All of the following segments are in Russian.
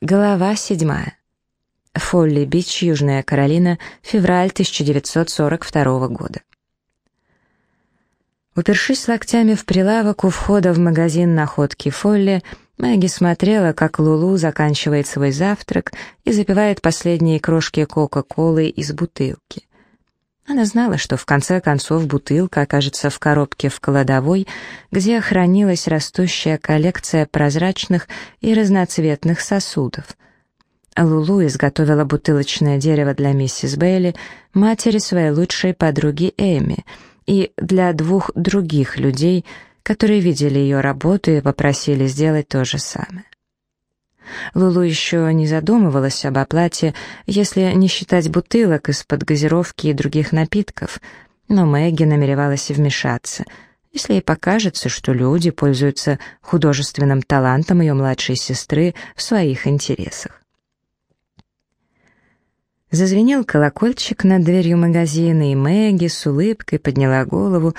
Глава седьмая. Фолли-Бич, Южная Каролина, февраль 1942 года. Упершись локтями в прилавок у входа в магазин находки Фолли, Мэгги смотрела, как Лулу заканчивает свой завтрак и запивает последние крошки Кока-Колы из бутылки. Она знала, что в конце концов бутылка окажется в коробке в кладовой, где хранилась растущая коллекция прозрачных и разноцветных сосудов. Лулу изготовила бутылочное дерево для миссис Бейли, матери своей лучшей подруги Эми, и для двух других людей, которые видели ее работу и попросили сделать то же самое. Лулу еще не задумывалась об оплате, если не считать бутылок из-под газировки и других напитков, но Мэгги намеревалась вмешаться, если ей покажется, что люди пользуются художественным талантом ее младшей сестры в своих интересах. Зазвенел колокольчик над дверью магазина, и Мэгги с улыбкой подняла голову,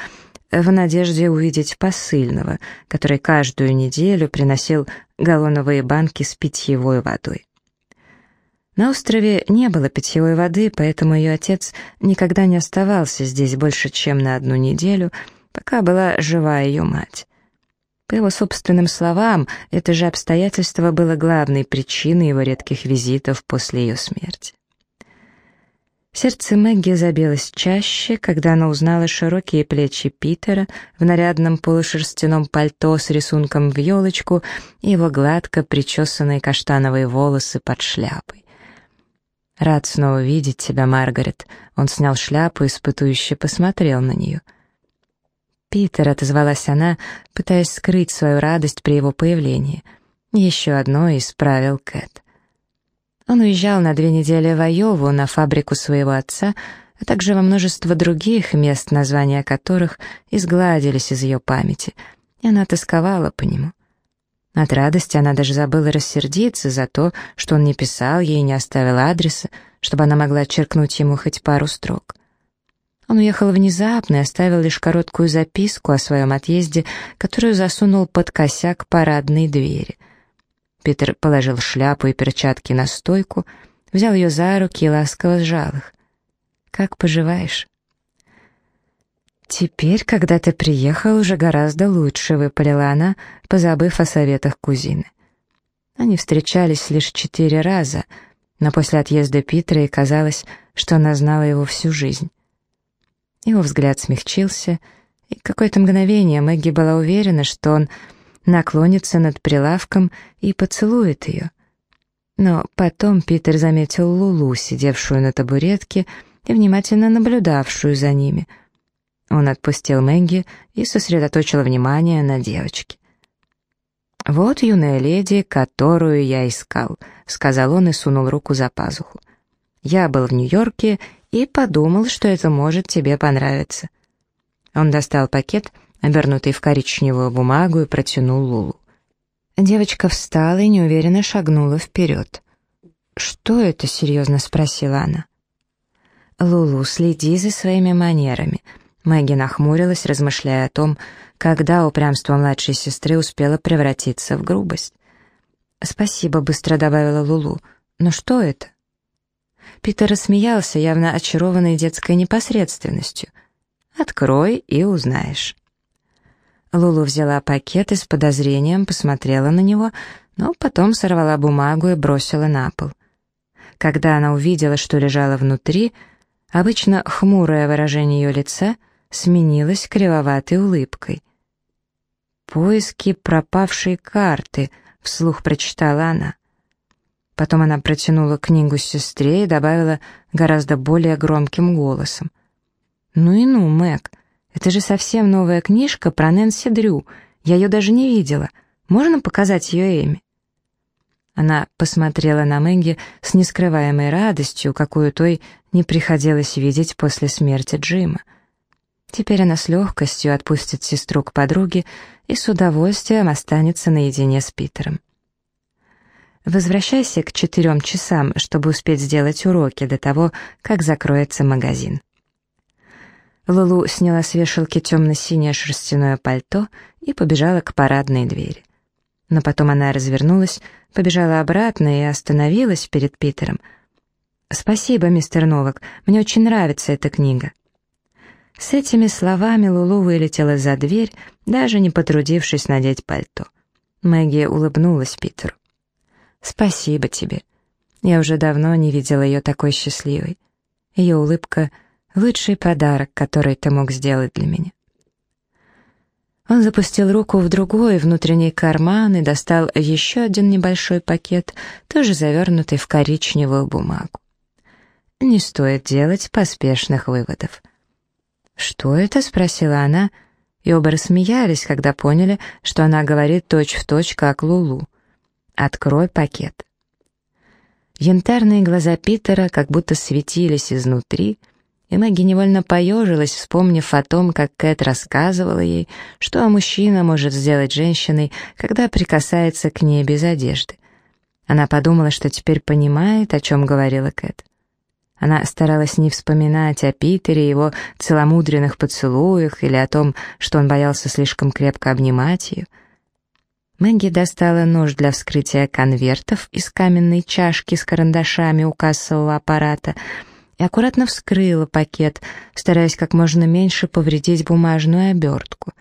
в надежде увидеть посыльного, который каждую неделю приносил галлоновые банки с питьевой водой. На острове не было питьевой воды, поэтому ее отец никогда не оставался здесь больше, чем на одну неделю, пока была жива ее мать. По его собственным словам, это же обстоятельство было главной причиной его редких визитов после ее смерти. Сердце Мэгги забилось чаще, когда она узнала широкие плечи Питера в нарядном полушерстяном пальто с рисунком в елочку и его гладко причесанные каштановые волосы под шляпой. «Рад снова видеть тебя, Маргарет». Он снял шляпу и испытующе посмотрел на нее. «Питер», — отозвалась она, пытаясь скрыть свою радость при его появлении. «Еще одно из правил Кэт». Он уезжал на две недели в Айову на фабрику своего отца, а также во множество других мест, названия которых изгладились из ее памяти, и она тосковала по нему. От радости она даже забыла рассердиться за то, что он не писал ей и не оставил адреса, чтобы она могла черкнуть ему хоть пару строк. Он уехал внезапно и оставил лишь короткую записку о своем отъезде, которую засунул под косяк парадной двери — Питер положил шляпу и перчатки на стойку, взял ее за руки и ласково сжал их. «Как поживаешь?» «Теперь, когда ты приехал, уже гораздо лучше», — выпалила она, позабыв о советах кузины. Они встречались лишь четыре раза, но после отъезда Питера ей казалось, что она знала его всю жизнь. Его взгляд смягчился, и какое-то мгновение Мэгги была уверена, что он наклонится над прилавком и поцелует ее. Но потом Питер заметил Лулу, сидевшую на табуретке и внимательно наблюдавшую за ними. Он отпустил Мэнги и сосредоточил внимание на девочке. «Вот юная леди, которую я искал», — сказал он и сунул руку за пазуху. «Я был в Нью-Йорке и подумал, что это может тебе понравиться». Он достал пакет — обернутый в коричневую бумагу, и протянул Лулу. Девочка встала и неуверенно шагнула вперед. «Что это?» — серьезно спросила она. «Лулу, следи за своими манерами». Мэгги нахмурилась, размышляя о том, когда упрямство младшей сестры успело превратиться в грубость. «Спасибо», — быстро добавила Лулу. «Но что это?» Питер рассмеялся, явно очарованный детской непосредственностью. «Открой и узнаешь». Лулу взяла пакет и с подозрением посмотрела на него, но потом сорвала бумагу и бросила на пол. Когда она увидела, что лежало внутри, обычно хмурое выражение ее лица сменилось кривоватой улыбкой. «Поиски пропавшей карты», — вслух прочитала она. Потом она протянула книгу сестре и добавила гораздо более громким голосом. «Ну и ну, Мэг, это же совсем новая книжка про Нэнси Дрю. Я ее даже не видела. Можно показать ее Эми?» Она посмотрела на Мэгги с нескрываемой радостью, какую той не приходилось видеть после смерти Джима. Теперь она с легкостью отпустит сестру к подруге и с удовольствием останется наедине с Питером. «Возвращайся к четырем часам, чтобы успеть сделать уроки до того, как закроется магазин». Лулу сняла с вешалки темно-синее шерстяное пальто и побежала к парадной двери. Но потом она развернулась, побежала обратно и остановилась перед Питером. «Спасибо, мистер Новак, мне очень нравится эта книга». С этими словами Лулу вылетела за дверь, даже не потрудившись надеть пальто. Мэгги улыбнулась Питеру. «Спасибо тебе. Я уже давно не видела ее такой счастливой. Ее улыбка — лучший подарок, который ты мог сделать для меня». Он запустил руку в другой внутренний карман и достал еще один небольшой пакет, тоже завернутый в коричневую бумагу. Не стоит делать поспешных выводов. «Что это?» — спросила она, и оба рассмеялись, когда поняли, что она говорит точь-в-точь, точь, как Лулу. «Открой пакет». Янтарные глаза Питера как будто светились изнутри, и Мэгги невольно поежилась, вспомнив о том, как Кэт рассказывала ей, что мужчина может сделать женщиной, когда прикасается к ней без одежды. Она подумала, что теперь понимает, о чем говорила Кэт. Она старалась не вспоминать о Питере, его целомудренных поцелуях или о том, что он боялся слишком крепко обнимать ее. Мэгги достала нож для вскрытия конвертов из каменной чашки с карандашами у кассового аппарата — и аккуратно вскрыла пакет, стараясь как можно меньше повредить бумажную обертку.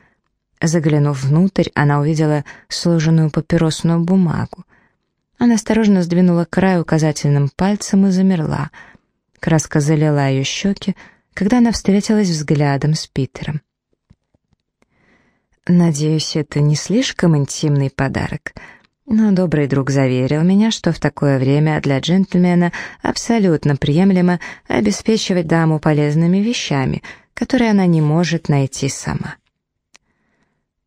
Заглянув внутрь, она увидела сложенную папиросную бумагу. Она осторожно сдвинула край указательным пальцем и замерла. Краска залила ее щеки, когда она встретилась взглядом с Питером. «Надеюсь, это не слишком интимный подарок», но добрый друг заверил меня, что в такое время для джентльмена абсолютно приемлемо обеспечивать даму полезными вещами, которые она не может найти сама.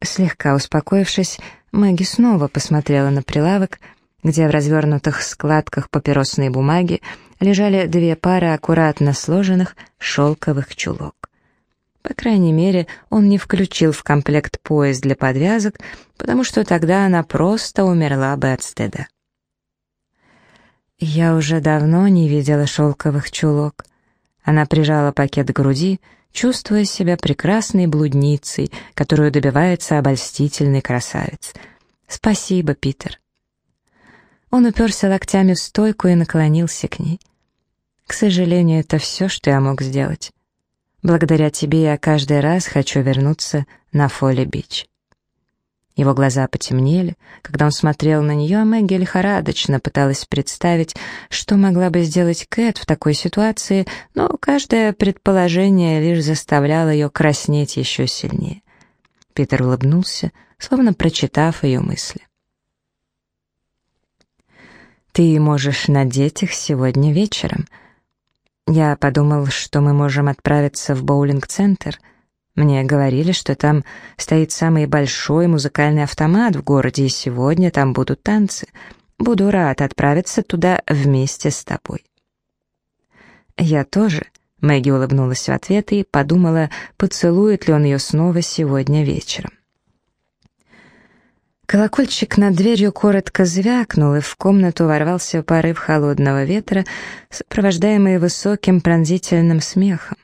Слегка успокоившись, Мэгги снова посмотрела на прилавок, где в развернутых складках папиросной бумаги лежали две пары аккуратно сложенных шелковых чулок. По крайней мере, он не включил в комплект пояс для подвязок, потому что тогда она просто умерла бы от стыда. Я уже давно не видела шелковых чулок. Она прижала пакет к груди, чувствуя себя прекрасной блудницей, которую добивается обольстительный красавец. «Спасибо, Питер». Он уперся локтями в стойку и наклонился к ней. «К сожалению, это все, что я мог сделать. Благодаря тебе я каждый раз хочу вернуться на Фолли-Бич». Его глаза потемнели, когда он смотрел на нее, а Мэгги лихорадочно пыталась представить, что могла бы сделать Кэт в такой ситуации, но каждое предположение лишь заставляло ее краснеть еще сильнее. Питер улыбнулся, словно прочитав ее мысли. «Ты можешь надеть их сегодня вечером», я подумал, что мы можем отправиться в боулинг-центр. Мне говорили, что там стоит самый большой музыкальный автомат в городе, и сегодня там будут танцы. Буду рад отправиться туда вместе с тобой. Я тоже. Мэгги улыбнулась в ответ и подумала, поцелует ли он ее снова сегодня вечером. Колокольчик над дверью коротко звякнул, и в комнату ворвался порыв холодного ветра, сопровождаемый высоким пронзительным смехом.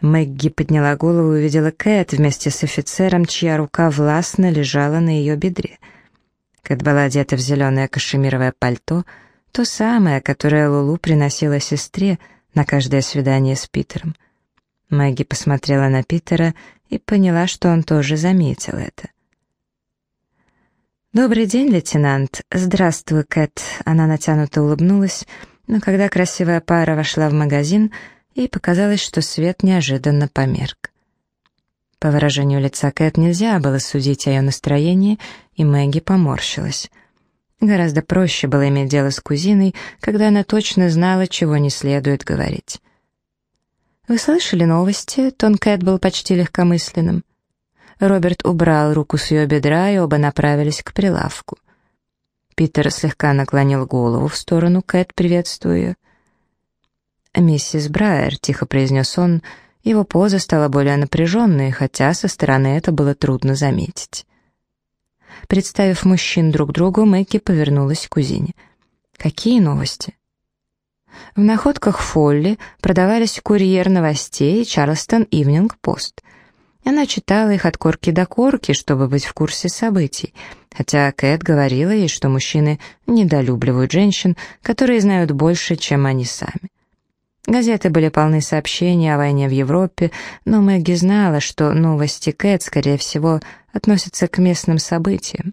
Мэгги подняла голову и увидела Кэт вместе с офицером, чья рука властно лежала на ее бедре. Кэт была одета в зеленое кашемировое пальто, то самое, которое Лулу приносила сестре на каждое свидание с Питером. Мэгги посмотрела на Питера и поняла, что он тоже заметил это. «Добрый день, лейтенант. Здравствуй, Кэт». Она натянуто улыбнулась, но когда красивая пара вошла в магазин, ей показалось, что свет неожиданно померк. По выражению лица Кэт нельзя было судить о ее настроении, и Мэгги поморщилась. Гораздо проще было иметь дело с кузиной, когда она точно знала, чего не следует говорить. «Вы слышали новости?» Тон Кэт был почти легкомысленным. Роберт убрал руку с ее бедра, и оба направились к прилавку. Питер слегка наклонил голову в сторону Кэт, приветствуя ее. «Миссис Брайер», — тихо произнес он, — его поза стала более напряженной, хотя со стороны это было трудно заметить. Представив мужчин друг другу, Мэкки повернулась к кузине. «Какие новости?» В находках Фолли продавались курьер новостей Чарлстон Ивнинг Пост. Она читала их от корки до корки, чтобы быть в курсе событий, хотя Кэт говорила ей, что мужчины недолюбливают женщин, которые знают больше, чем они сами. Газеты были полны сообщений о войне в Европе, но Мэгги знала, что новости Кэт, скорее всего, относятся к местным событиям.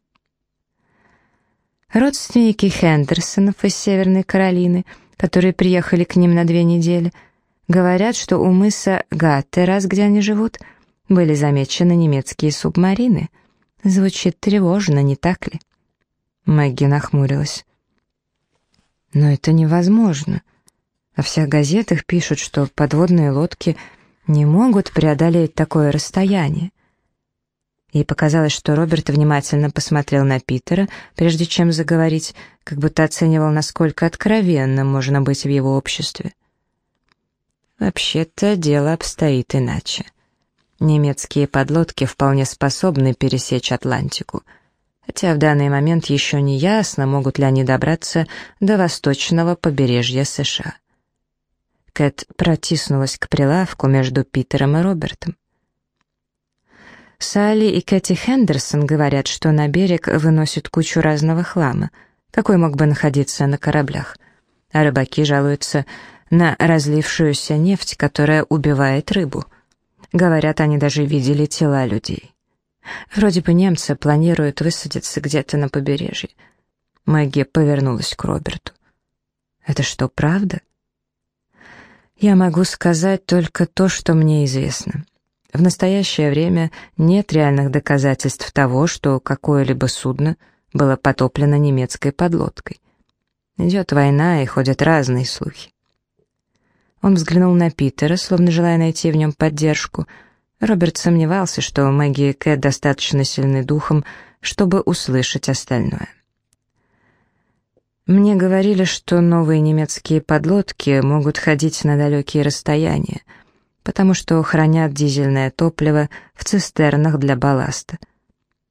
Родственники Хендерсонов из Северной Каролины, которые приехали к ним на две недели, говорят, что у мыса Гаттерас, где они живут, были замечены немецкие субмарины. Звучит тревожно, не так ли? Мэгги нахмурилась. «Но это невозможно. Во всех газетах пишут, что подводные лодки не могут преодолеть такое расстояние. Ей показалось, что Роберт внимательно посмотрел на Питера, прежде чем заговорить, как будто оценивал, насколько откровенно можно быть в его обществе. Вообще-то дело обстоит иначе. Немецкие подлодки вполне способны пересечь Атлантику, хотя в данный момент еще не ясно, могут ли они добраться до восточного побережья США. Кэт протиснулась к прилавку между Питером и Робертом. Салли и Кэти Хендерсон говорят, что на берег выносят кучу разного хлама, какой мог бы находиться на кораблях. А рыбаки жалуются на разлившуюся нефть, которая убивает рыбу. Говорят, они даже видели тела людей. Вроде бы немцы планируют высадиться где-то на побережье. Мэгги повернулась к Роберту. «Это что, правда?» Я могу сказать только то, что мне известно. В настоящее время нет реальных доказательств того, что какое-либо судно было потоплено немецкой подлодкой. Идет война, и ходят разные слухи. Он взглянул на Питера, словно желая найти в нем поддержку. Роберт сомневался, что Мэгги и Кэт достаточно сильны духом, чтобы услышать остальное. Мне говорили, что новые немецкие подлодки могут ходить на далекие расстояния, потому что хранят дизельное топливо в цистернах для балласта.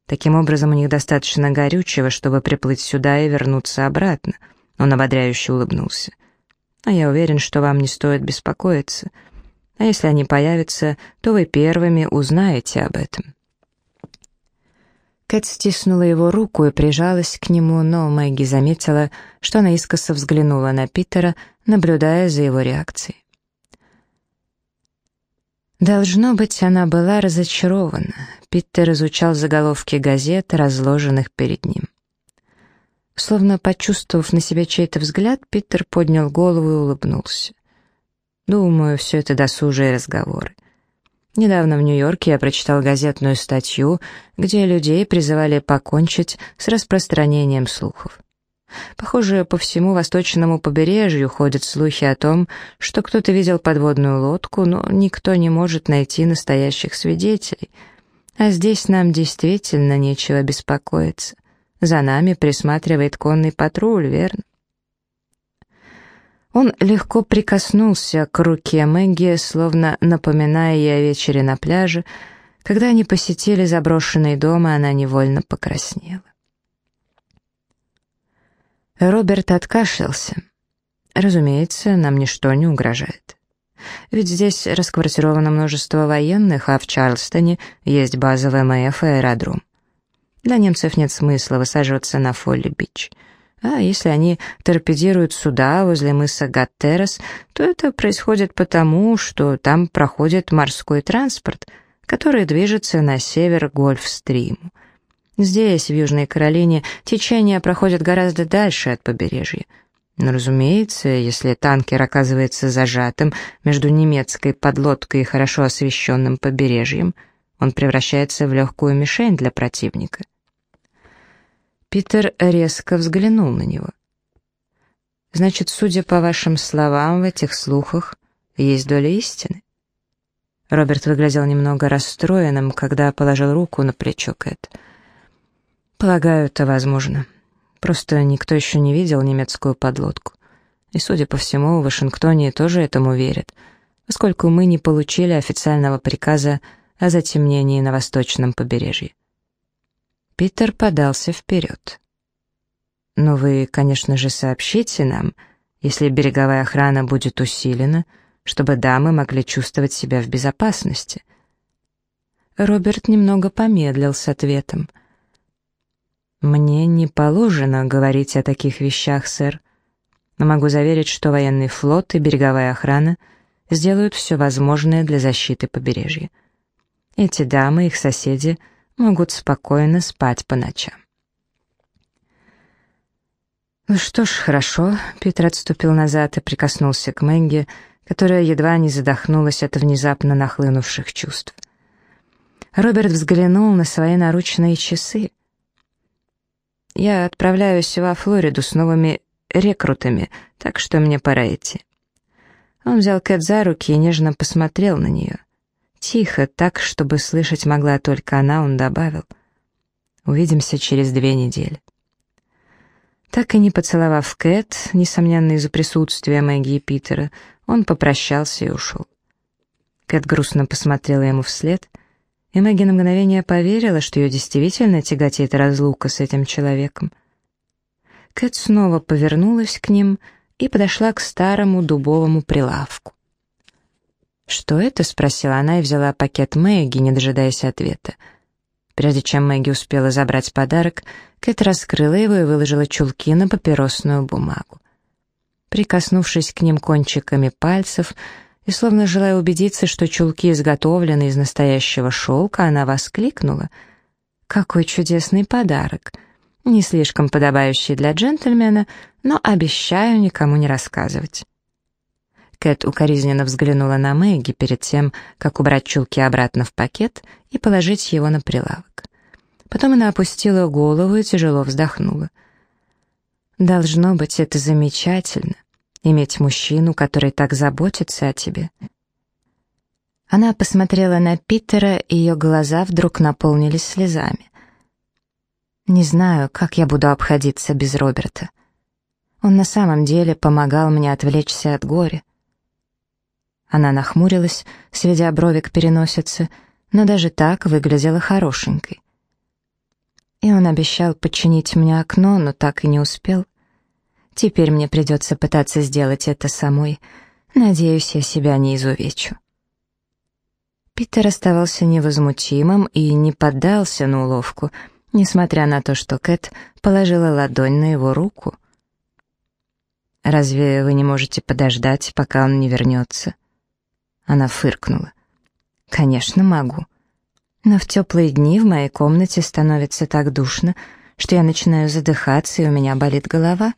Таким образом, у них достаточно горючего, чтобы приплыть сюда и вернуться обратно. Он ободряюще улыбнулся. А я уверен, что вам не стоит беспокоиться. А если они появятся, то вы первыми узнаете об этом. Кэт стиснула его руку и прижалась к нему, но Мэгги заметила, что она искоса взглянула на Питера, наблюдая за его реакцией. Должно быть, она была разочарована. Питер изучал заголовки газет, разложенных перед ним. Словно почувствовав на себе чей-то взгляд, Питер поднял голову и улыбнулся. «Думаю, все это досужие разговоры. Недавно в Нью-Йорке я прочитал газетную статью, где людей призывали покончить с распространением слухов. Похоже, по всему восточному побережью ходят слухи о том, что кто-то видел подводную лодку, но никто не может найти настоящих свидетелей. А здесь нам действительно нечего беспокоиться. За нами присматривает конный патруль, верно? Он легко прикоснулся к руке Мэгги, словно напоминая ей о вечере на пляже. Когда они посетили заброшенный дом, и она невольно покраснела. Роберт откашлялся. «Разумеется, нам ничто не угрожает. Ведь здесь расквартировано множество военных, а в Чарльстоне есть базовый МФ и аэродром. Для немцев нет смысла высаживаться на Фолли-Бич». А если они торпедируют суда возле мыса Гаттерас, то это происходит потому, что там проходит морской транспорт, который движется на север Гольфстриму. Здесь, в Южной Каролине, течение проходит гораздо дальше от побережья. Но, разумеется, если танкер оказывается зажатым между немецкой подлодкой и хорошо освещенным побережьем, он превращается в легкую мишень для противника. Питер резко взглянул на него. «Значит, судя по вашим словам, в этих слухах есть доля истины?» Роберт выглядел немного расстроенным, когда положил руку на плечо Кэт. «Полагаю, это возможно. Просто никто еще не видел немецкую подлодку. И, судя по всему, в Вашингтоне тоже этому верят, поскольку мы не получили официального приказа о затемнении на восточном побережье. Питер подался вперед. «Но вы, конечно же, сообщите нам, если береговая охрана будет усилена, чтобы дамы могли чувствовать себя в безопасности». Роберт немного помедлил с ответом. «Мне не положено говорить о таких вещах, сэр. Но могу заверить, что военный флот и береговая охрана сделают все возможное для защиты побережья. Эти дамы, их соседи, могут спокойно спать по ночам. «Ну что ж, хорошо», — Питер отступил назад и прикоснулся к Мэнги, которая едва не задохнулась от внезапно нахлынувших чувств. Роберт взглянул на свои наручные часы. «Я отправляюсь во Флориду с новыми рекрутами, так что мне пора идти». Он взял Кэт за руки и нежно посмотрел на нее. Тихо, так, чтобы слышать могла только она, он добавил. «Увидимся через две недели». Так и не поцеловав Кэт, несомненно из-за присутствия Мэгги и Питера, он попрощался и ушел. Кэт грустно посмотрела ему вслед, и Мэгги на мгновение поверила, что ее действительно тяготеет разлука с этим человеком. Кэт снова повернулась к ним и подошла к старому дубовому прилавку. «Что это?» — спросила она и взяла пакет Мэгги, не дожидаясь ответа. Прежде чем Мэгги успела забрать подарок, Кэт раскрыла его и выложила чулки на папиросную бумагу. Прикоснувшись к ним кончиками пальцев и словно желая убедиться, что чулки изготовлены из настоящего шелка, она воскликнула. «Какой чудесный подарок! Не слишком подобающий для джентльмена, но обещаю никому не рассказывать». Кэт укоризненно взглянула на Мэгги перед тем, как убрать чулки обратно в пакет и положить его на прилавок. Потом она опустила голову и тяжело вздохнула. «Должно быть, это замечательно, иметь мужчину, который так заботится о тебе». Она посмотрела на Питера, и ее глаза вдруг наполнились слезами. «Не знаю, как я буду обходиться без Роберта. Он на самом деле помогал мне отвлечься от горя. Она нахмурилась, сведя брови к переносице, но даже так выглядела хорошенькой. И он обещал починить мне окно, но так и не успел. Теперь мне придется пытаться сделать это самой. Надеюсь, я себя не изувечу. Питер оставался невозмутимым и не поддался на уловку, несмотря на то, что Кэт положила ладонь на его руку. «Разве вы не можете подождать, пока он не вернется?» Она фыркнула. «Конечно, могу. Но в теплые дни в моей комнате становится так душно, что я начинаю задыхаться, и у меня болит голова.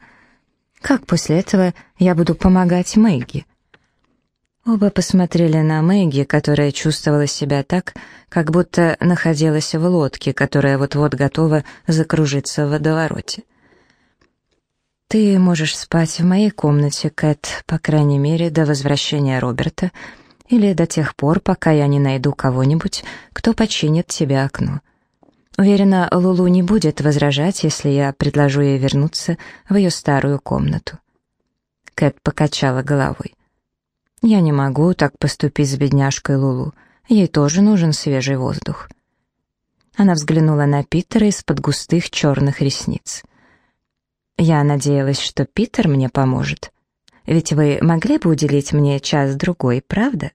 Как после этого я буду помогать Мэгги?» Оба посмотрели на Мэгги, которая чувствовала себя так, как будто находилась в лодке, которая вот-вот готова закружиться в водовороте. «Ты можешь спать в моей комнате, Кэт, по крайней мере, до возвращения Роберта», или до тех пор, пока я не найду кого-нибудь, кто починит тебе окно. Уверена, Лулу не будет возражать, если я предложу ей вернуться в ее старую комнату. Кэт покачала головой. «Я не могу так поступить с бедняжкой Лулу. Ей тоже нужен свежий воздух». Она взглянула на Питера из-под густых черных ресниц. «Я надеялась, что Питер мне поможет. Ведь вы могли бы уделить мне час-другой, правда?»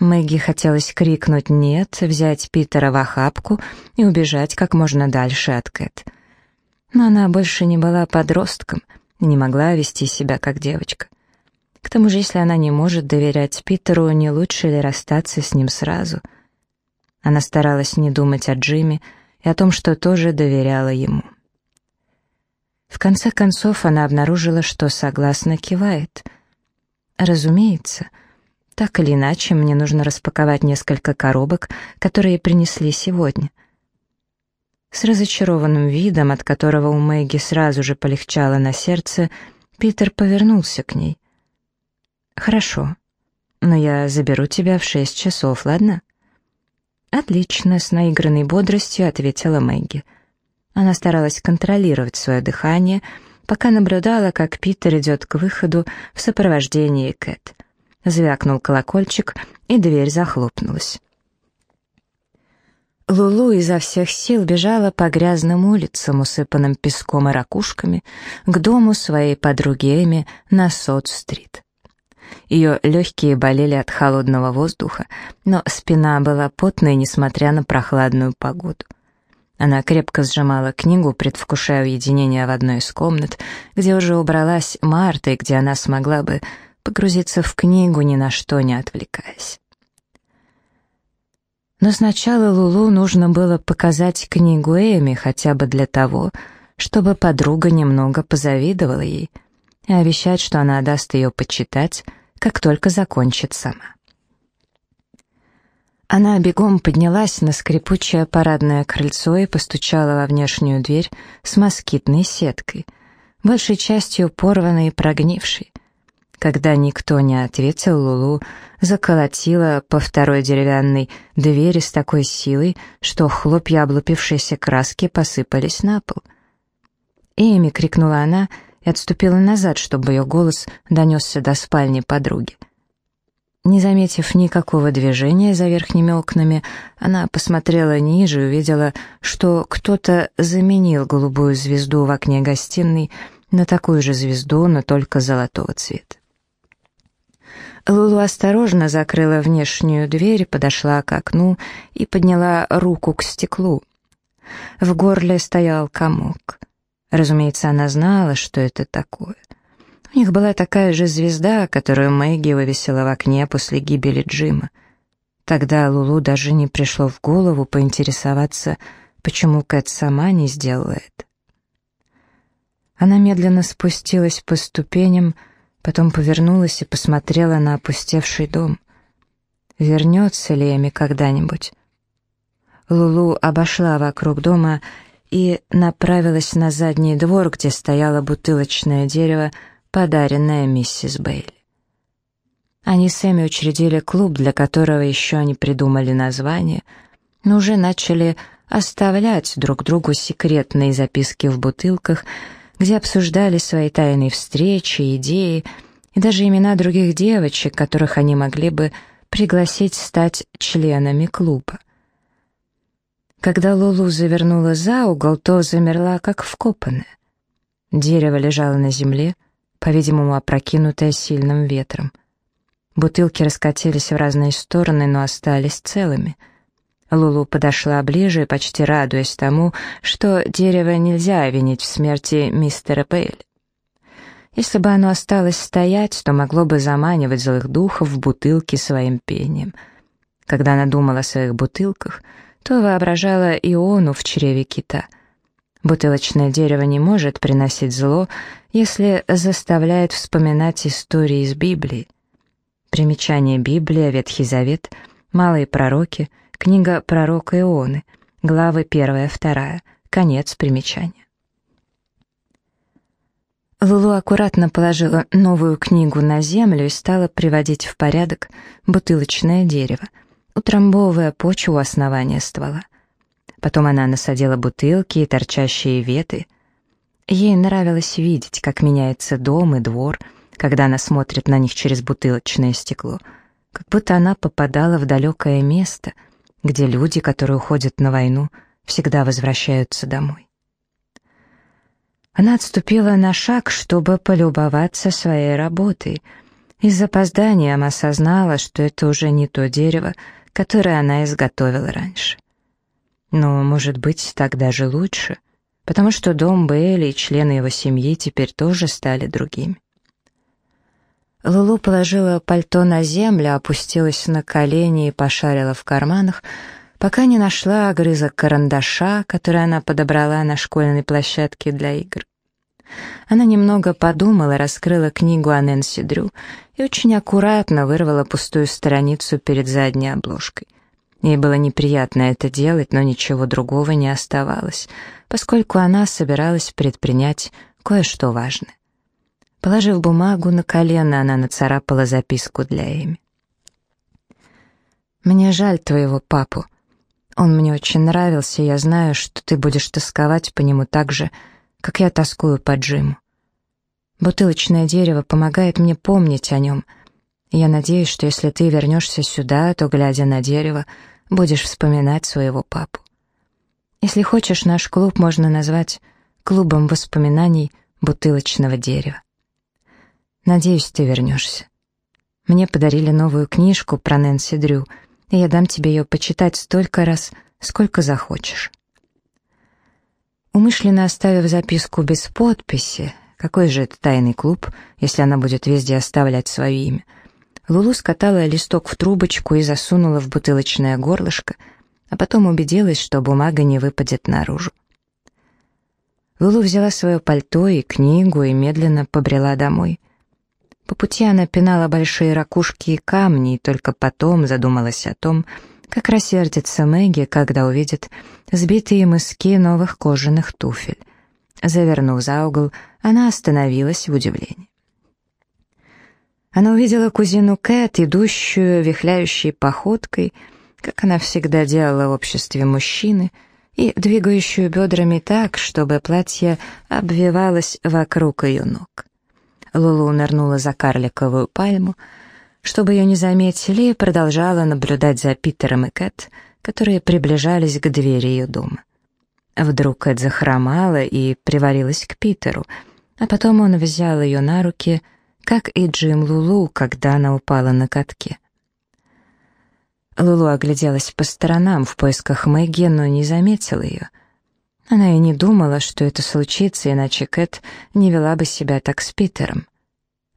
Мэгги хотелось крикнуть «нет», взять Питера в охапку и убежать как можно дальше от Кэт. Но она больше не была подростком и не могла вести себя как девочка. К тому же, если она не может доверять Питеру, не лучше ли расстаться с ним сразу? Она старалась не думать о Джимми и о том, что тоже доверяла ему. В конце концов она обнаружила, что согласно кивает. «Разумеется. Так или иначе, мне нужно распаковать несколько коробок, которые принесли сегодня». С разочарованным видом, от которого у Мэгги сразу же полегчало на сердце, Питер повернулся к ней. «Хорошо, но я заберу тебя в шесть часов, ладно?» «Отлично», — с наигранной бодростью ответила Мэгги. Она старалась контролировать свое дыхание, пока наблюдала, как Питер идет к выходу в сопровождении Кэт. Звякнул колокольчик, и дверь захлопнулась. Лулу изо всех сил бежала по грязным улицам, усыпанным песком и ракушками, к дому своей подруги Эми на Сот-стрит. ее легкие болели от холодного воздуха, но спина была потной, несмотря на прохладную погоду. Она крепко сжимала книгу, предвкушая уединение в одной из комнат, где уже убралась Марта и где она смогла бы погрузиться в книгу, ни на что не отвлекаясь. Но сначала Лулу нужно было показать книгу Эми хотя бы для того, чтобы подруга немного позавидовала ей и обещать, что она даст ее почитать, как только закончит сама. Она бегом поднялась на скрипучее парадное крыльцо и постучала во внешнюю дверь с москитной сеткой, большей частью порванной и прогнившей. Когда никто не ответил, Лулу заколотила по второй деревянной двери с такой силой, что хлопья облупившейся краски посыпались на пол. «Эми!» — крикнула она и отступила назад, чтобы ее голос донесся до спальни подруги. Не заметив никакого движения за верхними окнами, она посмотрела ниже и увидела, что кто-то заменил голубую звезду в окне гостиной на такую же звезду, но только золотого цвета. Лулу осторожно закрыла внешнюю дверь, подошла к окну и подняла руку к стеклу. В горле стоял комок. Разумеется, она знала, что это такое — у них была такая же звезда, которую Мэгги вывесила в окне после гибели Джима. Тогда Лулу даже не пришло в голову поинтересоваться, почему Кэт сама не сделала это. Она медленно спустилась по ступеням, потом повернулась и посмотрела на опустевший дом. Вернется ли Эми когда-нибудь? Лулу обошла вокруг дома и направилась на задний двор, где стояло бутылочное дерево, подаренная миссис Бейли. Они с Эми учредили клуб, для которого еще не придумали название, но уже начали оставлять друг другу секретные записки в бутылках, где обсуждали свои тайные встречи, идеи и даже имена других девочек, которых они могли бы пригласить стать членами клуба. Когда Лулу завернула за угол, то замерла, как вкопанная. Дерево лежало на земле, по-видимому, опрокинутая сильным ветром. Бутылки раскатились в разные стороны, но остались целыми. Лулу подошла ближе, почти радуясь тому, что дерево нельзя винить в смерти мистера Бейли. Если бы оно осталось стоять, то могло бы заманивать злых духов в бутылки своим пением. Когда она думала о своих бутылках, то воображала Иону в чреве кита — Бутылочное дерево не может приносить зло, если заставляет вспоминать истории из Библии. Примечание Библия, Ветхий Завет, Малые пророки, книга пророка Ионы, главы 1-2, конец примечания. Лулу аккуратно положила новую книгу на землю и стала приводить в порядок бутылочное дерево, утрамбовывая почву основания ствола. Потом она насадила бутылки и торчащие веты. Ей нравилось видеть, как меняется дом и двор, когда она смотрит на них через бутылочное стекло, как будто она попадала в далекое место, где люди, которые уходят на войну, всегда возвращаются домой. Она отступила на шаг, чтобы полюбоваться своей работой, и с запозданием осознала, что это уже не то дерево, которое она изготовила раньше. Но, может быть, так даже лучше, потому что дом Бейли и члены его семьи теперь тоже стали другими. Лулу положила пальто на землю, опустилась на колени и пошарила в карманах, пока не нашла огрызок карандаша, который она подобрала на школьной площадке для игр. Она немного подумала, раскрыла книгу о Нэнси Дрю и очень аккуратно вырвала пустую страницу перед задней обложкой. Ей было неприятно это делать, но ничего другого не оставалось, поскольку она собиралась предпринять кое-что важное. Положив бумагу на колено, она нацарапала записку для Эми. «Мне жаль твоего папу. Он мне очень нравился, и я знаю, что ты будешь тосковать по нему так же, как я тоскую по Джиму. Бутылочное дерево помогает мне помнить о нем, я надеюсь, что если ты вернешься сюда, то, глядя на дерево, будешь вспоминать своего папу. Если хочешь, наш клуб можно назвать клубом воспоминаний бутылочного дерева. Надеюсь, ты вернешься. Мне подарили новую книжку про Нэнси Дрю, и я дам тебе ее почитать столько раз, сколько захочешь». Умышленно оставив записку без подписи, какой же это тайный клуб, если она будет везде оставлять свое имя, Лулу скатала листок в трубочку и засунула в бутылочное горлышко, а потом убедилась, что бумага не выпадет наружу. Лулу взяла свое пальто и книгу и медленно побрела домой. По пути она пинала большие ракушки и камни, и только потом задумалась о том, как рассердится Мэгги, когда увидит сбитые мыски новых кожаных туфель. Завернув за угол, она остановилась в удивлении. Она увидела кузину Кэт, идущую, вихляющей походкой, как она всегда делала в обществе мужчины, и двигающую бедрами так, чтобы платье обвивалось вокруг ее ног. Лулу нырнула за карликовую пальму, чтобы ее не заметили, продолжала наблюдать за Питером и Кэт, которые приближались к двери ее дома. Вдруг Кэт захромала и привалилась к Питеру, а потом он взял ее на руки, как и Джим Лулу, когда она упала на катке. Лулу огляделась по сторонам в поисках Мэгги, но не заметила ее. Она и не думала, что это случится, иначе Кэт не вела бы себя так с Питером.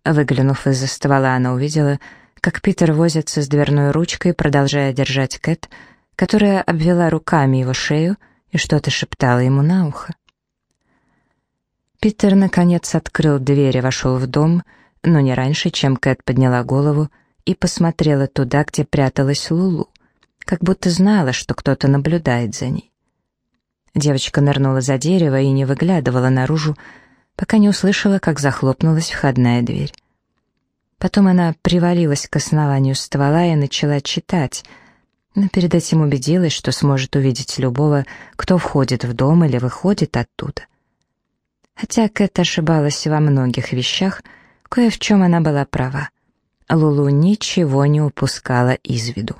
Выглянув из-за ствола, она увидела, как Питер возится с дверной ручкой, продолжая держать Кэт, которая обвела руками его шею и что-то шептала ему на ухо. Питер, наконец, открыл дверь и вошел в дом, но не раньше, чем Кэт подняла голову и посмотрела туда, где пряталась Лулу, как будто знала, что кто-то наблюдает за ней. Девочка нырнула за дерево и не выглядывала наружу, пока не услышала, как захлопнулась входная дверь. Потом она привалилась к основанию ствола и начала читать, но перед этим убедилась, что сможет увидеть любого, кто входит в дом или выходит оттуда. Хотя Кэт ошибалась во многих вещах, кое в чем она была права. Лулу ничего не упускала из виду.